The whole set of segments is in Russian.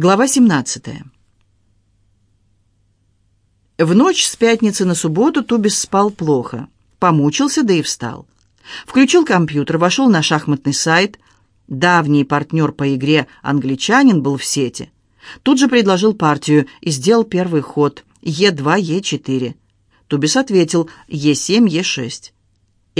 Глава 17. В ночь с пятницы на субботу Тубис спал плохо. Помучился, да и встал. Включил компьютер, вошел на шахматный сайт. Давний партнер по игре англичанин был в сети. Тут же предложил партию и сделал первый ход Е2, Е4. Тубис ответил Е7, Е6.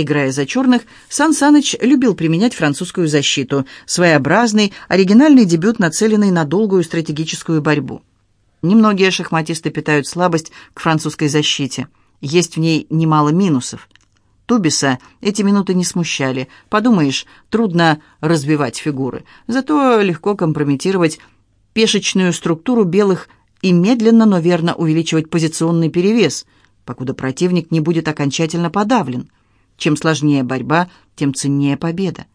Играя за черных, Сан Саныч любил применять французскую защиту, своеобразный, оригинальный дебют, нацеленный на долгую стратегическую борьбу. Немногие шахматисты питают слабость к французской защите. Есть в ней немало минусов. Тубиса эти минуты не смущали. Подумаешь, трудно разбивать фигуры, зато легко компрометировать пешечную структуру белых и медленно, но верно увеличивать позиционный перевес, покуда противник не будет окончательно подавлен. Чем сложнее борьба, тем ценнее победа.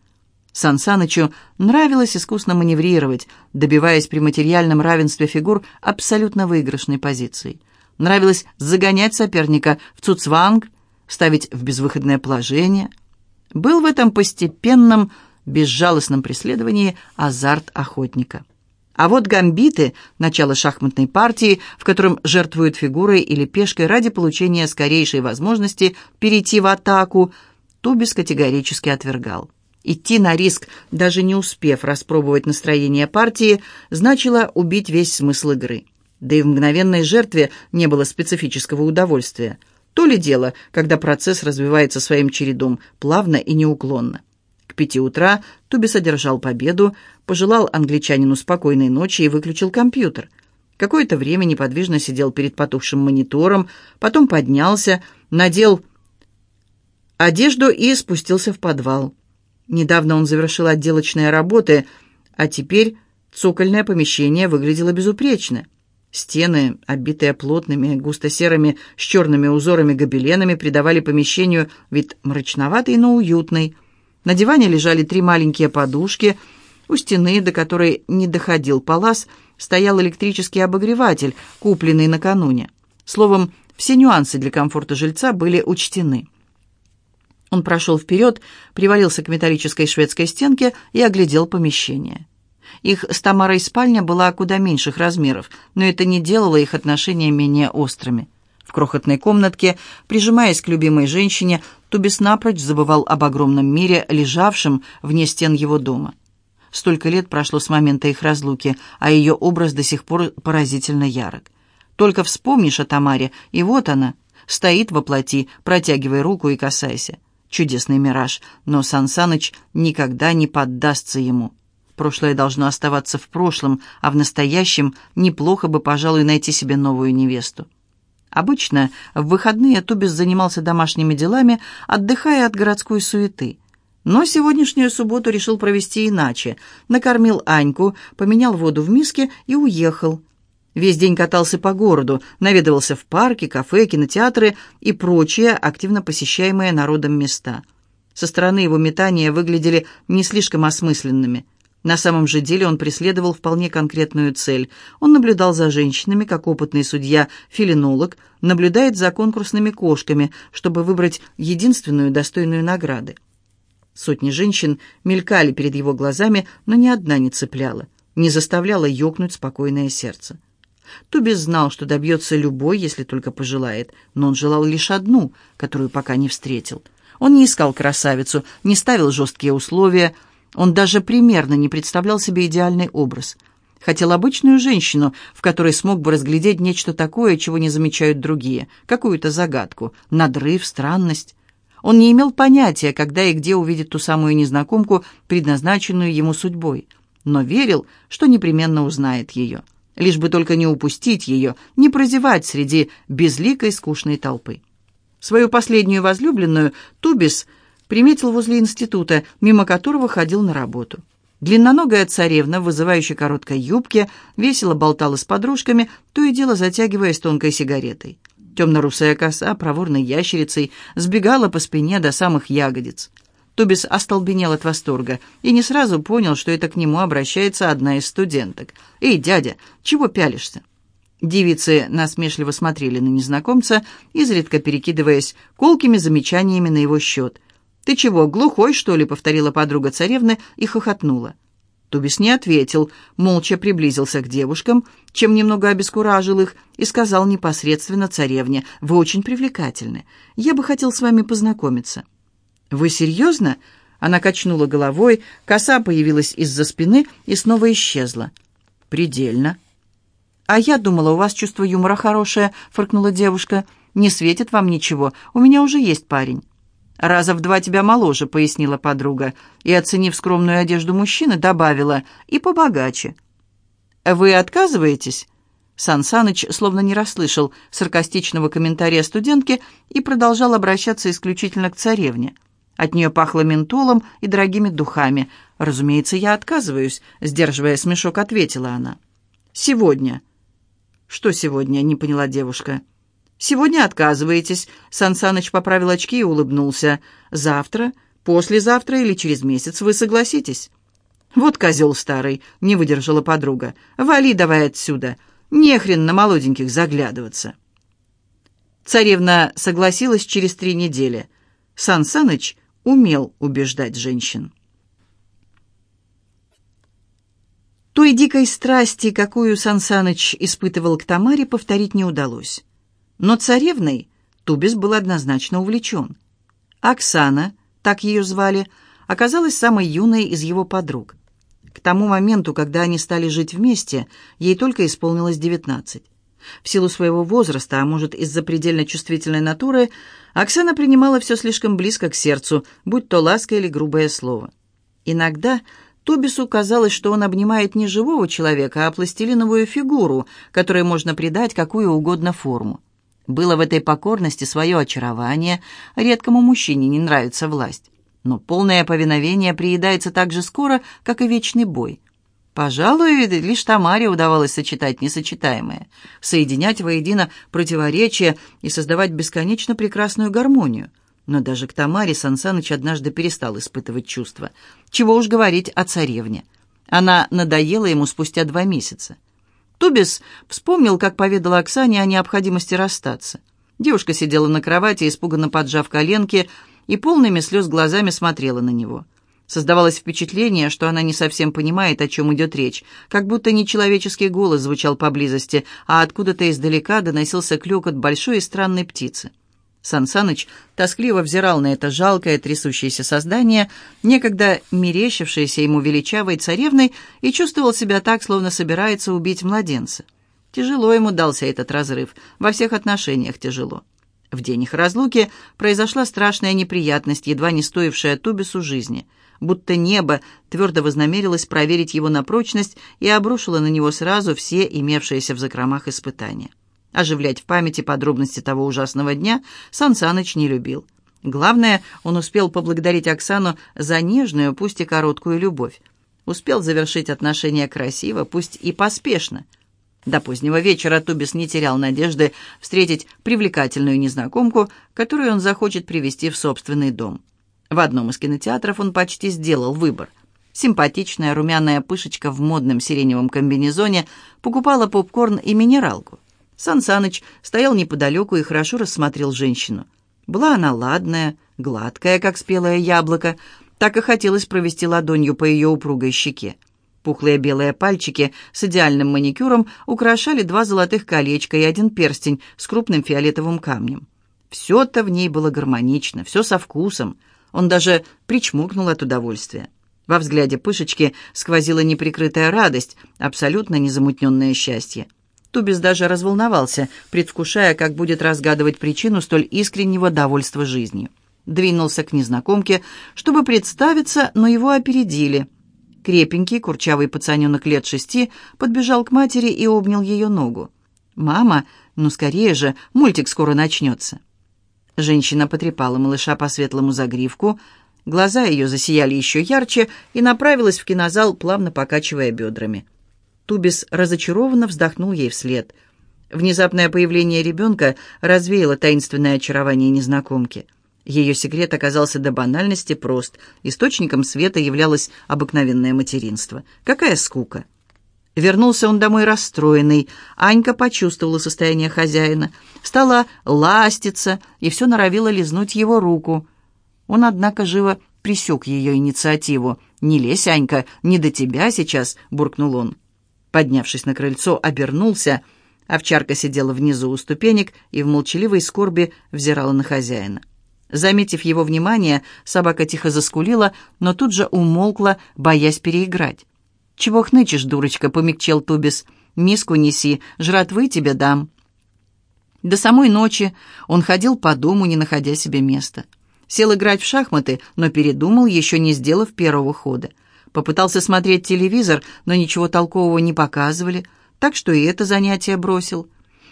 Сан Санычу нравилось искусно маневрировать, добиваясь при материальном равенстве фигур абсолютно выигрышной позиции. Нравилось загонять соперника в цуцванг, ставить в безвыходное положение. Был в этом постепенном, безжалостном преследовании азарт охотника. А вот гамбиты, начало шахматной партии, в котором жертвуют фигурой или пешкой ради получения скорейшей возможности перейти в атаку, Тубис категорически отвергал. Идти на риск, даже не успев распробовать настроение партии, значило убить весь смысл игры. Да и в мгновенной жертве не было специфического удовольствия. То ли дело, когда процесс развивается своим чередом, плавно и неуклонно. К пяти утра Туби содержал победу, пожелал англичанину спокойной ночи и выключил компьютер. Какое-то время неподвижно сидел перед потухшим монитором, потом поднялся, надел одежду и спустился в подвал. Недавно он завершил отделочные работы, а теперь цокольное помещение выглядело безупречно. Стены, оббитые плотными, густо-серыми с черными узорами гобеленами, придавали помещению вид мрачноватый, но уютный. На диване лежали три маленькие подушки. У стены, до которой не доходил палас, стоял электрический обогреватель, купленный накануне. Словом, все нюансы для комфорта жильца были учтены. Он прошел вперед, привалился к металлической шведской стенке и оглядел помещение. Их с Тамарой спальня была куда меньших размеров, но это не делало их отношения менее острыми. Крохотной комнатке, прижимаясь к любимой женщине, Тубис напрочь забывал об огромном мире, лежавшем вне стен его дома. Столько лет прошло с момента их разлуки, а ее образ до сих пор поразительно ярок. Только вспомнишь о Тамаре, и вот она, стоит во плоти, протягивая руку и касайся. Чудесный мираж, но Сан Саныч никогда не поддастся ему. Прошлое должно оставаться в прошлом, а в настоящем неплохо бы, пожалуй, найти себе новую невесту. Обычно в выходные Тубис занимался домашними делами, отдыхая от городской суеты. Но сегодняшнюю субботу решил провести иначе. Накормил Аньку, поменял воду в миске и уехал. Весь день катался по городу, наведывался в парки, кафе, кинотеатры и прочие активно посещаемые народом места. Со стороны его метания выглядели не слишком осмысленными – на самом же деле он преследовал вполне конкретную цель. Он наблюдал за женщинами, как опытный судья-филинолог наблюдает за конкурсными кошками, чтобы выбрать единственную достойную награды. Сотни женщин мелькали перед его глазами, но ни одна не цепляла, не заставляла ёкнуть спокойное сердце. Тубис знал, что добьется любой, если только пожелает, но он желал лишь одну, которую пока не встретил. Он не искал красавицу, не ставил жесткие условия – он даже примерно не представлял себе идеальный образ. Хотел обычную женщину, в которой смог бы разглядеть нечто такое, чего не замечают другие, какую-то загадку, надрыв, странность. Он не имел понятия, когда и где увидит ту самую незнакомку, предназначенную ему судьбой, но верил, что непременно узнает ее. Лишь бы только не упустить ее, не прозевать среди безликой скучной толпы. Свою последнюю возлюбленную Тубис – приметил возле института, мимо которого ходил на работу. Длинноногая царевна в вызывающей короткой юбке весело болтала с подружками, то и дело затягиваясь тонкой сигаретой. Темно-русая коса проворной ящерицей сбегала по спине до самых ягодиц. Тубис остолбенел от восторга и не сразу понял, что это к нему обращается одна из студенток. «Эй, дядя, чего пялишься?» Девицы насмешливо смотрели на незнакомца, изредка перекидываясь колкими замечаниями на его счет. «Ты чего, глухой, что ли?» — повторила подруга царевны и хохотнула. Тубис не ответил, молча приблизился к девушкам, чем немного обескуражил их, и сказал непосредственно царевне, «Вы очень привлекательны. Я бы хотел с вами познакомиться». «Вы серьезно?» Она качнула головой, коса появилась из-за спины и снова исчезла. «Предельно». «А я думала, у вас чувство юмора хорошее», — фыркнула девушка. «Не светит вам ничего. У меня уже есть парень». «Раза в два тебя моложе», — пояснила подруга, и, оценив скромную одежду мужчины, добавила, «и побогаче». «Вы отказываетесь?» Сан Саныч словно не расслышал саркастичного комментария студентки и продолжал обращаться исключительно к царевне. От нее пахло ментолом и дорогими духами. «Разумеется, я отказываюсь», — сдерживая смешок, ответила она. «Сегодня». «Что сегодня?» — не поняла девушка. «Сегодня отказываетесь», — Сан Саныч поправил очки и улыбнулся. «Завтра, послезавтра или через месяц вы согласитесь». «Вот козел старый», — не выдержала подруга. «Вали давай отсюда. Не хрен на молоденьких заглядываться». Царевна согласилась через три недели. Сан умел убеждать женщин. Той дикой страсти, какую Сан испытывал к Тамаре, повторить не удалось. Но царевной Тубис был однозначно увлечен. Оксана, так ее звали, оказалась самой юной из его подруг. К тому моменту, когда они стали жить вместе, ей только исполнилось девятнадцать. В силу своего возраста, а может из-за предельно чувствительной натуры, Оксана принимала все слишком близко к сердцу, будь то ласка или грубое слово. Иногда Тобису казалось, что он обнимает не живого человека, а пластилиновую фигуру, которой можно придать какую угодно форму. Было в этой покорности свое очарование, редкому мужчине не нравится власть. Но полное повиновение приедается так же скоро, как и вечный бой. Пожалуй, лишь Тамаре удавалось сочетать несочетаемое, соединять воедино противоречия и создавать бесконечно прекрасную гармонию. Но даже к Тамаре Сансаныч однажды перестал испытывать чувства. Чего уж говорить о царевне. Она надоела ему спустя два месяца. Тубис вспомнил, как поведала Оксане о необходимости расстаться. Девушка сидела на кровати, испуганно поджав коленки, и полными слез глазами смотрела на него. Создавалось впечатление, что она не совсем понимает, о чем идет речь, как будто нечеловеческий голос звучал поблизости, а откуда-то издалека доносился клёкот большой и странной птицы. Сансаныч тоскливо взирал на это жалкое, трясущееся создание, некогда мерещившееся ему величавой царевной, и чувствовал себя так, словно собирается убить младенца. Тяжело ему дался этот разрыв, во всех отношениях тяжело. В день их разлуки произошла страшная неприятность, едва не стоившая Тубису жизни, будто небо твердо вознамерилось проверить его на прочность и обрушило на него сразу все имевшиеся в закромах испытания. Оживлять в памяти подробности того ужасного дня Сан Саныч не любил. Главное, он успел поблагодарить Оксану за нежную, пусть и короткую любовь. Успел завершить отношения красиво, пусть и поспешно. До позднего вечера Тубис не терял надежды встретить привлекательную незнакомку, которую он захочет привести в собственный дом. В одном из кинотеатров он почти сделал выбор. Симпатичная румяная пышечка в модном сиреневом комбинезоне покупала попкорн и минералку. Сан Саныч стоял неподалеку и хорошо рассмотрел женщину. Была она ладная, гладкая, как спелое яблоко, так и хотелось провести ладонью по ее упругой щеке. Пухлые белые пальчики с идеальным маникюром украшали два золотых колечка и один перстень с крупным фиолетовым камнем. Все-то в ней было гармонично, все со вкусом. Он даже причмокнул от удовольствия. Во взгляде Пышечки сквозила неприкрытая радость, абсолютно незамутненное счастье. Тубис даже разволновался, предвкушая, как будет разгадывать причину столь искреннего довольства жизнью. Двинулся к незнакомке, чтобы представиться, но его опередили. Крепенький, курчавый пацаненок лет шести подбежал к матери и обнял ее ногу. «Мама, ну скорее же, мультик скоро начнется». Женщина потрепала малыша по светлому загривку, глаза ее засияли еще ярче и направилась в кинозал, плавно покачивая бедрами. Тубис разочарованно вздохнул ей вслед. Внезапное появление ребенка развеяло таинственное очарование незнакомки. Ее секрет оказался до банальности прост. Источником света являлось обыкновенное материнство. Какая скука! Вернулся он домой расстроенный. Анька почувствовала состояние хозяина. Стала ластиться и все норовила лизнуть его руку. Он, однако, живо присек ее инициативу. «Не лезь, Анька, не до тебя сейчас», — буркнул он. Поднявшись на крыльцо, обернулся. Овчарка сидела внизу у ступенек и в молчаливой скорби взирала на хозяина. Заметив его внимание, собака тихо заскулила, но тут же умолкла, боясь переиграть. «Чего хнычешь, дурочка?» — помягчел Тубис. «Миску неси, жратвы тебе дам». До самой ночи он ходил по дому, не находя себе места. Сел играть в шахматы, но передумал, еще не сделав первого хода. Попытался смотреть телевизор, но ничего толкового не показывали, так что и это занятие бросил.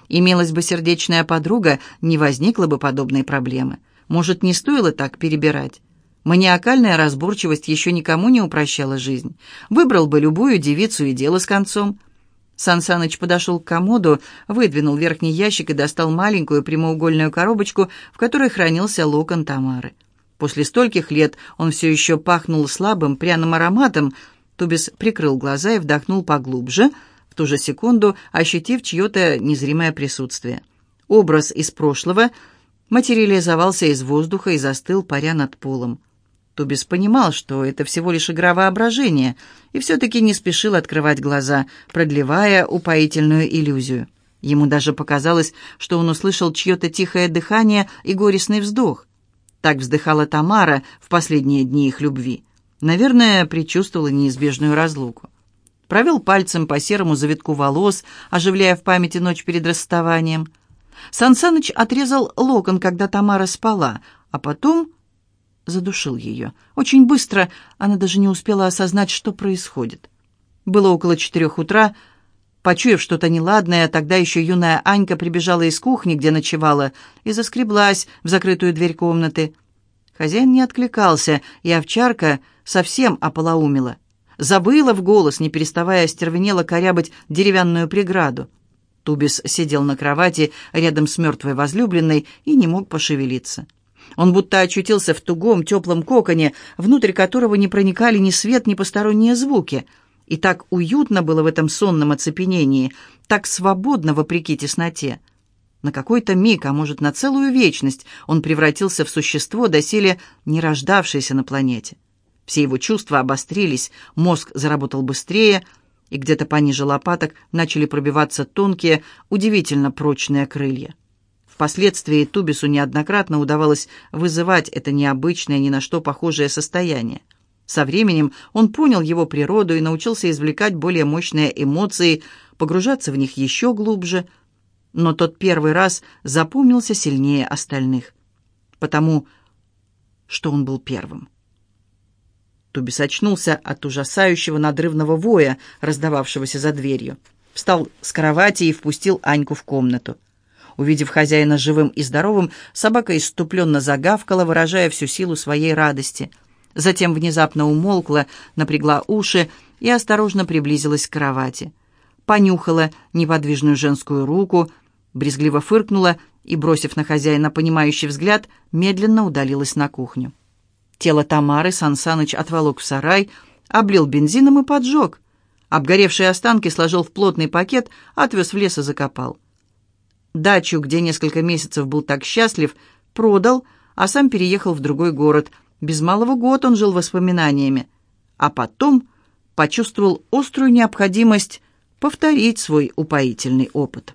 Имелась бы сердечная подруга, не возникло бы подобной проблемы. Может, не стоило так перебирать? Маниакальная разборчивость еще никому не упрощала жизнь. Выбрал бы любую девицу и дело с концом. Сансаныч подошел к комоду, выдвинул верхний ящик и достал маленькую прямоугольную коробочку, в которой хранился локон Тамары. После стольких лет он все еще пахнул слабым пряным ароматом. Тубис прикрыл глаза и вдохнул поглубже, в ту же секунду ощутив чье-то незримое присутствие. Образ из прошлого материализовался из воздуха и застыл, паря над полом. Тубис понимал, что это всего лишь игра воображения, и все-таки не спешил открывать глаза, продлевая упоительную иллюзию. Ему даже показалось, что он услышал чье-то тихое дыхание и горестный вздох. Так вздыхала Тамара в последние дни их любви. Наверное, предчувствовала неизбежную разлуку. Провел пальцем по серому завитку волос, оживляя в памяти ночь перед расставанием. Сансаныч отрезал локон, когда Тамара спала, а потом задушил ее. Очень быстро она даже не успела осознать, что происходит. Было около четырех утра. Почуяв что-то неладное, тогда еще юная Анька прибежала из кухни, где ночевала, и заскреблась в закрытую дверь комнаты. Хозяин не откликался, и овчарка совсем ополоумила. Забыла в голос, не переставая остервенело корябать деревянную преграду. Тубис сидел на кровати рядом с мертвой возлюбленной и не мог пошевелиться. Он будто очутился в тугом, теплом коконе, внутрь которого не проникали ни свет, ни посторонние звуки. И так уютно было в этом сонном оцепенении, так свободно вопреки тесноте. На какой-то миг, а может, на целую вечность, он превратился в существо, доселе не рождавшееся на планете. Все его чувства обострились, мозг заработал быстрее, и где-то пониже лопаток начали пробиваться тонкие, удивительно прочные крылья. Впоследствии Тубису неоднократно удавалось вызывать это необычное, ни на что похожее состояние. Со временем он понял его природу и научился извлекать более мощные эмоции, погружаться в них еще глубже. Но тот первый раз запомнился сильнее остальных, потому что он был первым. Тубис очнулся от ужасающего надрывного воя, раздававшегося за дверью. Встал с кровати и впустил Аньку в комнату. Увидев хозяина живым и здоровым, собака иступленно загавкала, выражая всю силу своей радости. Затем внезапно умолкла, напрягла уши и осторожно приблизилась к кровати. Понюхала неподвижную женскую руку, брезгливо фыркнула и, бросив на хозяина понимающий взгляд, медленно удалилась на кухню. Тело Тамары Сансаныч отволок в сарай, облил бензином и поджег. Обгоревшие останки сложил в плотный пакет, отвез в лес и закопал. Дачу, где несколько месяцев был так счастлив, продал, а сам переехал в другой город. Без малого год он жил воспоминаниями. А потом почувствовал острую необходимость повторить свой упоительный опыт.